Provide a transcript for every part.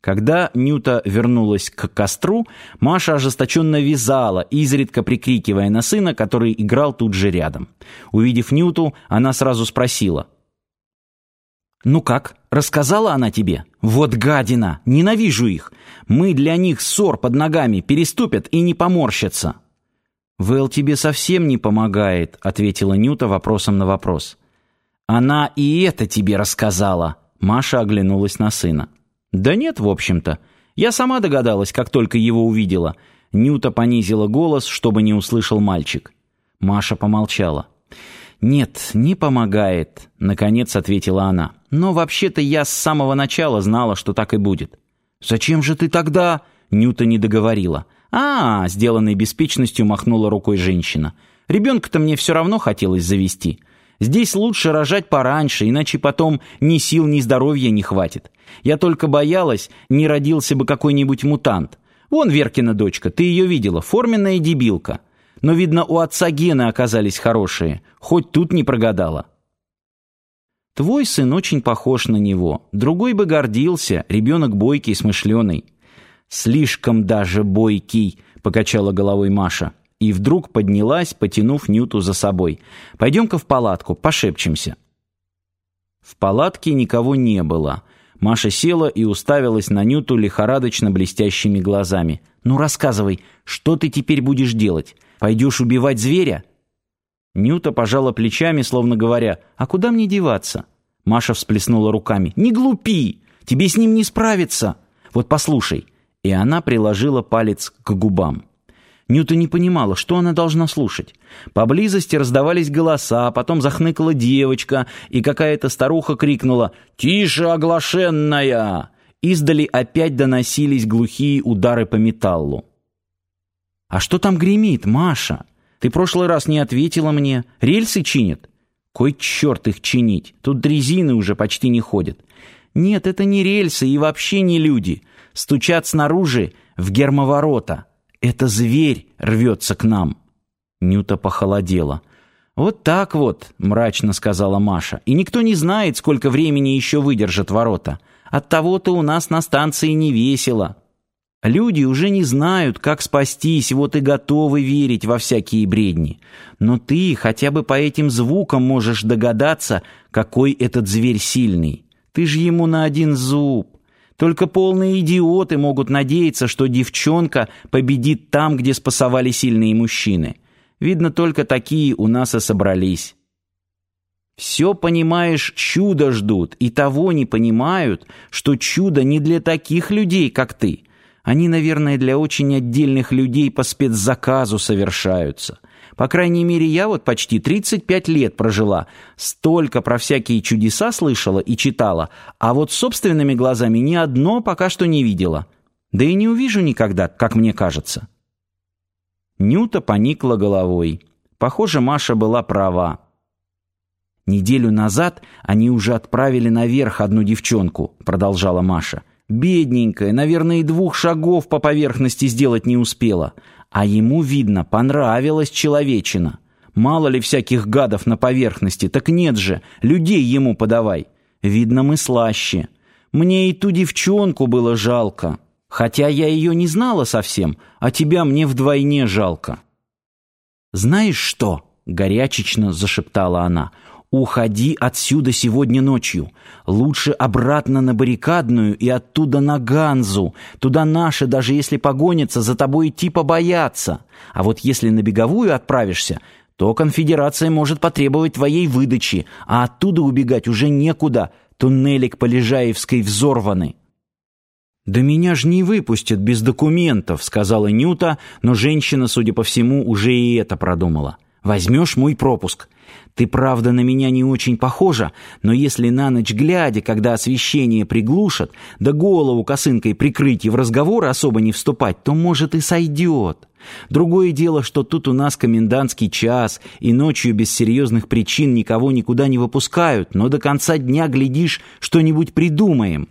Когда Нюта вернулась к костру, Маша ожесточенно вязала, изредка прикрикивая на сына, который играл тут же рядом. Увидев Нюту, она сразу спросила. «Ну как, рассказала она тебе? Вот гадина! Ненавижу их! Мы для них ссор под ногами, переступят и не поморщатся!» «Вэл тебе совсем не помогает», — ответила Нюта вопросом на вопрос. «Она и это тебе рассказала», — Маша оглянулась на сына. «Да нет, в общем-то. Я сама догадалась, как только его увидела». Нюта понизила голос, чтобы не услышал мальчик. Маша помолчала. «Нет, не помогает», — наконец ответила она. «Но вообще-то я с самого начала знала, что так и будет». «Зачем же ты тогда?» — Нюта не договорила. «А, -а — сделанной беспечностью махнула рукой женщина. «Ребенка-то мне все равно хотелось завести. Здесь лучше рожать пораньше, иначе потом ни сил, ни здоровья не хватит. Я только боялась, не родился бы какой-нибудь мутант. Вон Веркина дочка, ты ее видела, форменная дебилка. Но, видно, у отца гены оказались хорошие, хоть тут не прогадала». Твой сын очень похож на него. Другой бы гордился, ребенок бойкий, смышленый. «Слишком даже бойкий», — покачала головой Маша. И вдруг поднялась, потянув Нюту за собой. «Пойдем-ка в палатку, пошепчемся». В палатке никого не было. Маша села и уставилась на Нюту лихорадочно блестящими глазами. «Ну, рассказывай, что ты теперь будешь делать? Пойдешь убивать зверя?» Нюта пожала плечами, словно говоря, «А куда мне деваться?» Маша всплеснула руками. «Не глупи! Тебе с ним не справиться! Вот послушай, и она приложила палец к губам. Нюта не понимала, что она должна слушать. Поблизости раздавались голоса, потом захныкала девочка, и какая-то старуха крикнула «Тише, оглашенная!» Издали опять доносились глухие удары по металлу. «А что там гремит, Маша? Ты прошлый раз не ответила мне. Рельсы чинят?» «Кой черт их чинить? Тут дрезины уже почти не ходят». «Нет, это не рельсы и вообще не люди стучат снаружи в гермоворота. Это зверь рвется к нам. Нюта похолодела. «Вот так вот», — мрачно сказала Маша. «И никто не знает, сколько времени еще выдержат ворота. Оттого-то у нас на станции не весело. Люди уже не знают, как спастись, вот и готовы верить во всякие бредни. Но ты хотя бы по этим звукам можешь догадаться, какой этот зверь сильный. Ты же ему на один зуб. Только полные идиоты могут надеяться, что девчонка победит там, где спасовали сильные мужчины. Видно, только такие у нас и собрались. Все, понимаешь, чудо ждут, и того не понимают, что чудо не для таких людей, как ты. Они, наверное, для очень отдельных людей по спецзаказу совершаются. По крайней мере, я вот почти 35 лет прожила, столько про всякие чудеса слышала и читала, а вот собственными глазами ни одно пока что не видела. Да и не увижу никогда, как мне кажется». Нюта поникла головой. Похоже, Маша была права. «Неделю назад они уже отправили наверх одну девчонку», — продолжала Маша. «Бедненькая, наверное, и двух шагов по поверхности сделать не успела. А ему, видно, понравилась человечина. Мало ли всяких гадов на поверхности, так нет же, людей ему подавай. Видно, мы слаще. Мне и ту девчонку было жалко. Хотя я ее не знала совсем, а тебя мне вдвойне жалко. «Знаешь что?» — горячечно зашептала она — «Уходи отсюда сегодня ночью. Лучше обратно на баррикадную и оттуда на Ганзу. Туда наши, даже если погонятся, за тобой идти побоятся. А вот если на беговую отправишься, то конфедерация может потребовать твоей выдачи, а оттуда убегать уже некуда. Туннели к Полежаевской взорваны». «Да меня ж не выпустят без документов», — сказала Нюта, но женщина, судя по всему, уже и это продумала. Возьмешь мой пропуск. Ты, правда, на меня не очень похожа, но если на ночь глядя, когда освещение приглушат, да голову косынкой прикрыть и в разговоры особо не вступать, то, может, и сойдет. Другое дело, что тут у нас комендантский час, и ночью без серьезных причин никого никуда не выпускают, но до конца дня, глядишь, что-нибудь придумаем.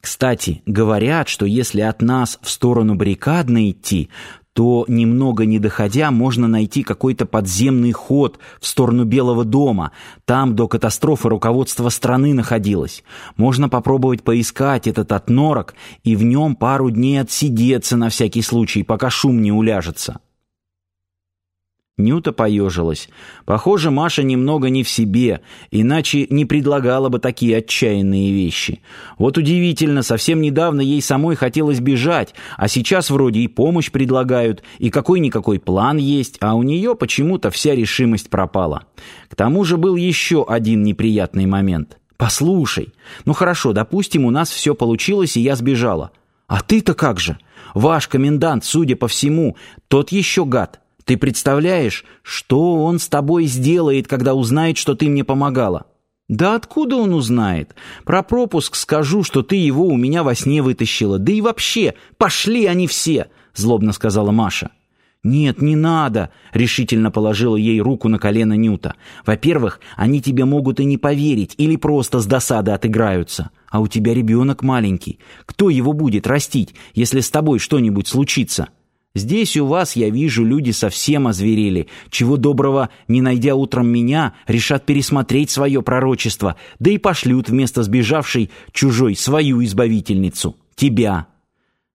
Кстати, говорят, что если от нас в сторону баррикадной идти, то, немного не доходя, можно найти какой-то подземный ход в сторону Белого дома. Там до катастрофы руководство страны находилось. Можно попробовать поискать этот отнорок и в нем пару дней отсидеться на всякий случай, пока шум не уляжется. Нюта поежилась. Похоже, Маша немного не в себе, иначе не предлагала бы такие отчаянные вещи. Вот удивительно, совсем недавно ей самой хотелось бежать, а сейчас вроде и помощь предлагают, и какой-никакой план есть, а у нее почему-то вся решимость пропала. К тому же был еще один неприятный момент. «Послушай, ну хорошо, допустим, у нас все получилось, и я сбежала. А ты-то как же? Ваш комендант, судя по всему, тот еще гад». Ты представляешь, что он с тобой сделает, когда узнает, что ты мне помогала? Да откуда он узнает? Про пропуск скажу, что ты его у меня во сне вытащила. Да и вообще, пошли они все, злобно сказала Маша. «Нет, не надо», — решительно положила ей руку на колено Нюта. «Во-первых, они тебе могут и не поверить, или просто с досады отыграются. А у тебя ребенок маленький. Кто его будет растить, если с тобой что-нибудь случится?» Здесь у вас, я вижу, люди совсем озверели. Чего доброго, не найдя утром меня, решат пересмотреть свое пророчество, да и пошлют вместо сбежавшей чужой свою избавительницу, тебя».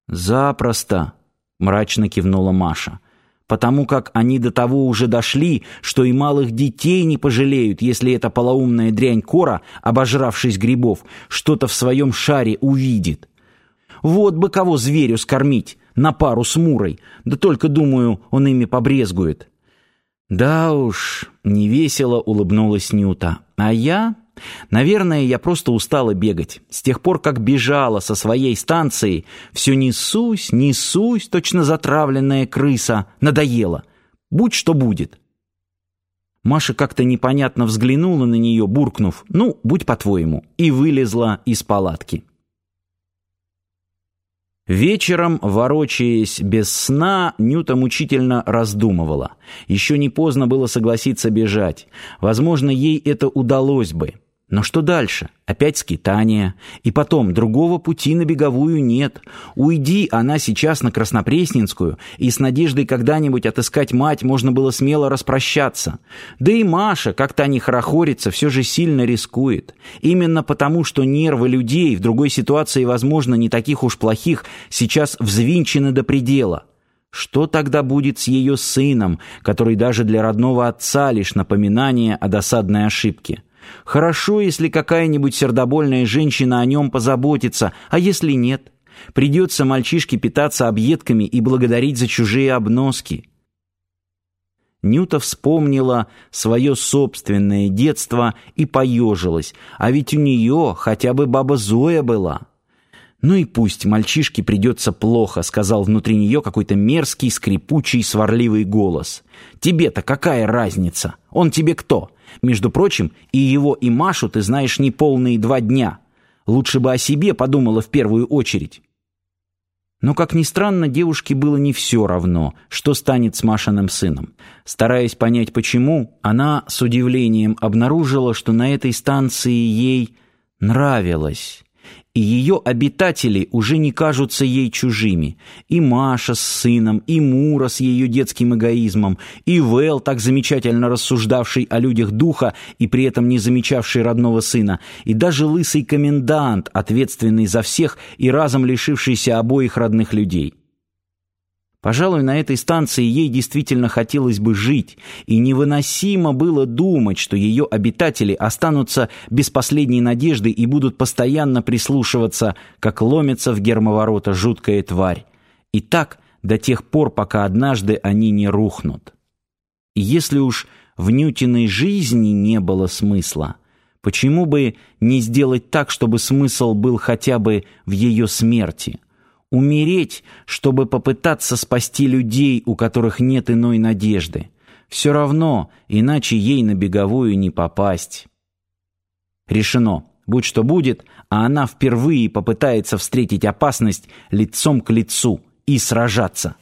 «Запросто», — мрачно кивнула Маша, «потому как они до того уже дошли, что и малых детей не пожалеют, если эта полоумная дрянь Кора, обожравшись грибов, что-то в своем шаре увидит. Вот бы кого зверю скормить, на пару с Мурой, да только, думаю, он ими побрезгует». «Да уж», — невесело улыбнулась Нюта. «А я...» Наверное, я просто устала бегать. С тех пор, как бежала со своей станции, все несусь, несусь, точно затравленная крыса. Надоело. Будь что будет. Маша как-то непонятно взглянула на нее, буркнув «Ну, будь по-твоему», и вылезла из палатки. Вечером, ворочаясь без сна, Нюта мучительно раздумывала. Еще не поздно было согласиться бежать. Возможно, ей это удалось бы. Но что дальше? Опять скитания. И потом, другого пути на беговую нет. Уйди она сейчас на Краснопресненскую, и с надеждой когда-нибудь отыскать мать можно было смело распрощаться. Да и Маша, как-то не хорохорится, все же сильно рискует. Именно потому, что нервы людей в другой ситуации, возможно, не таких уж плохих, сейчас взвинчены до предела. Что тогда будет с ее сыном, который даже для родного отца лишь напоминание о досадной ошибке? Хорошо, если какая-нибудь сердобольная женщина о нем позаботится, а если нет? Придется мальчишке питаться объедками и благодарить за чужие обноски. Нюта вспомнила свое собственное детство и поежилась, а ведь у нее хотя бы баба Зоя была. «Ну и пусть мальчишке придется плохо», — сказал внутри нее какой-то мерзкий, скрипучий, сварливый голос. «Тебе-то какая разница? Он тебе кто? Между прочим, и его, и Машу ты знаешь не полные два дня. Лучше бы о себе подумала в первую очередь». Но, как ни странно, девушке было не все равно, что станет с Машиным сыном. Стараясь понять почему, она с удивлением обнаружила, что на этой станции ей нравилось и ее обитатели уже не кажутся ей чужими. И Маша с сыном, и Мура с ее детским эгоизмом, и Вэл, так замечательно рассуждавший о людях духа и при этом не замечавший родного сына, и даже лысый комендант, ответственный за всех и разом лишившийся обоих родных людей. Пожалуй, на этой станции ей действительно хотелось бы жить, и невыносимо было думать, что ее обитатели останутся без последней надежды и будут постоянно прислушиваться, как ломится в гермоворота жуткая тварь. И так до тех пор, пока однажды они не рухнут. И если уж в Нютиной жизни не было смысла, почему бы не сделать так, чтобы смысл был хотя бы в ее смерти – Умереть, чтобы попытаться спасти людей, у которых нет иной надежды. Все равно, иначе ей на беговую не попасть. Решено. Будь что будет, а она впервые попытается встретить опасность лицом к лицу и сражаться.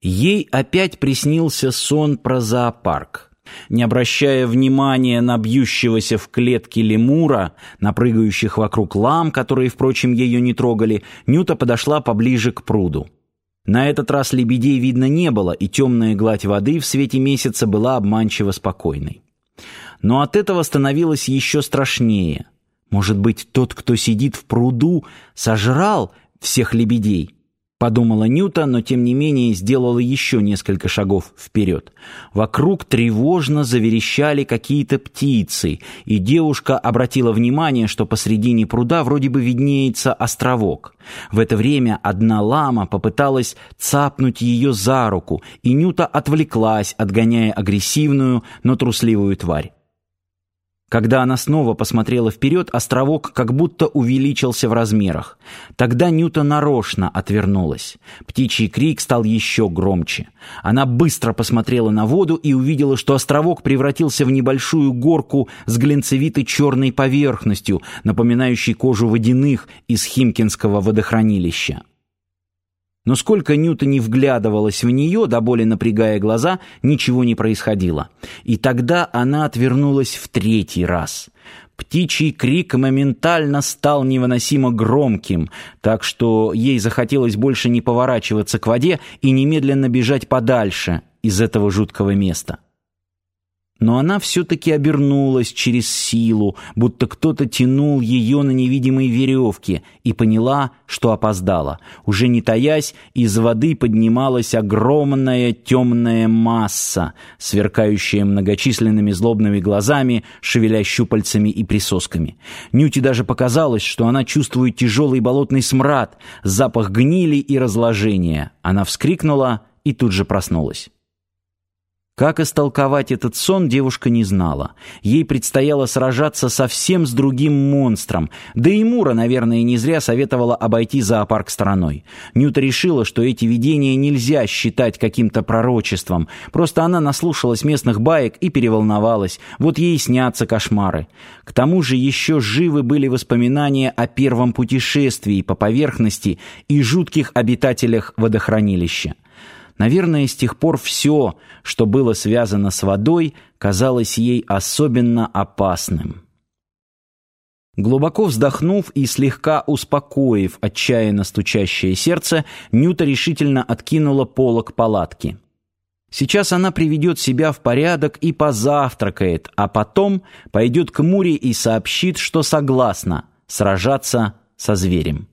Ей опять приснился сон про зоопарк. Не обращая внимания на бьющегося в клетке лемура, на прыгающих вокруг лам, которые, впрочем, ее не трогали, Нюта подошла поближе к пруду. На этот раз лебедей видно не было, и темная гладь воды в свете месяца была обманчиво спокойной. Но от этого становилось еще страшнее. Может быть, тот, кто сидит в пруду, сожрал всех лебедей? Подумала Нюта, но тем не менее сделала еще несколько шагов вперед. Вокруг тревожно заверещали какие-то птицы, и девушка обратила внимание, что посредине пруда вроде бы виднеется островок. В это время одна лама попыталась цапнуть ее за руку, и Нюта отвлеклась, отгоняя агрессивную, но трусливую тварь. Когда она снова посмотрела вперед, островок как будто увеличился в размерах. Тогда Нюта нарочно отвернулась. Птичий крик стал еще громче. Она быстро посмотрела на воду и увидела, что островок превратился в небольшую горку с глинцевитой черной поверхностью, напоминающей кожу водяных из Химкинского водохранилища. Но сколько Нюта не вглядывалась в нее, до боли напрягая глаза, ничего не происходило. И тогда она отвернулась в третий раз. Птичий крик моментально стал невыносимо громким, так что ей захотелось больше не поворачиваться к воде и немедленно бежать подальше из этого жуткого места но она все-таки обернулась через силу, будто кто-то тянул ее на невидимой веревке, и поняла, что опоздала. Уже не таясь, из воды поднималась огромная темная масса, сверкающая многочисленными злобными глазами, шевеля щупальцами и присосками. Нюте даже показалось, что она чувствует тяжелый болотный смрад, запах гнили и разложения. Она вскрикнула и тут же проснулась. Как истолковать этот сон, девушка не знала. Ей предстояло сражаться совсем с другим монстром. Да и Мура, наверное, не зря советовала обойти зоопарк стороной. Нюта решила, что эти видения нельзя считать каким-то пророчеством. Просто она наслушалась местных баек и переволновалась. Вот ей снятся кошмары. К тому же еще живы были воспоминания о первом путешествии по поверхности и жутких обитателях водохранилища. Наверное, с тех пор все, что было связано с водой, казалось ей особенно опасным. Глубоко вздохнув и слегка успокоив отчаянно стучащее сердце, Нюта решительно откинула полог палатки. Сейчас она приведет себя в порядок и позавтракает, а потом пойдет к Муре и сообщит, что согласна сражаться со зверем.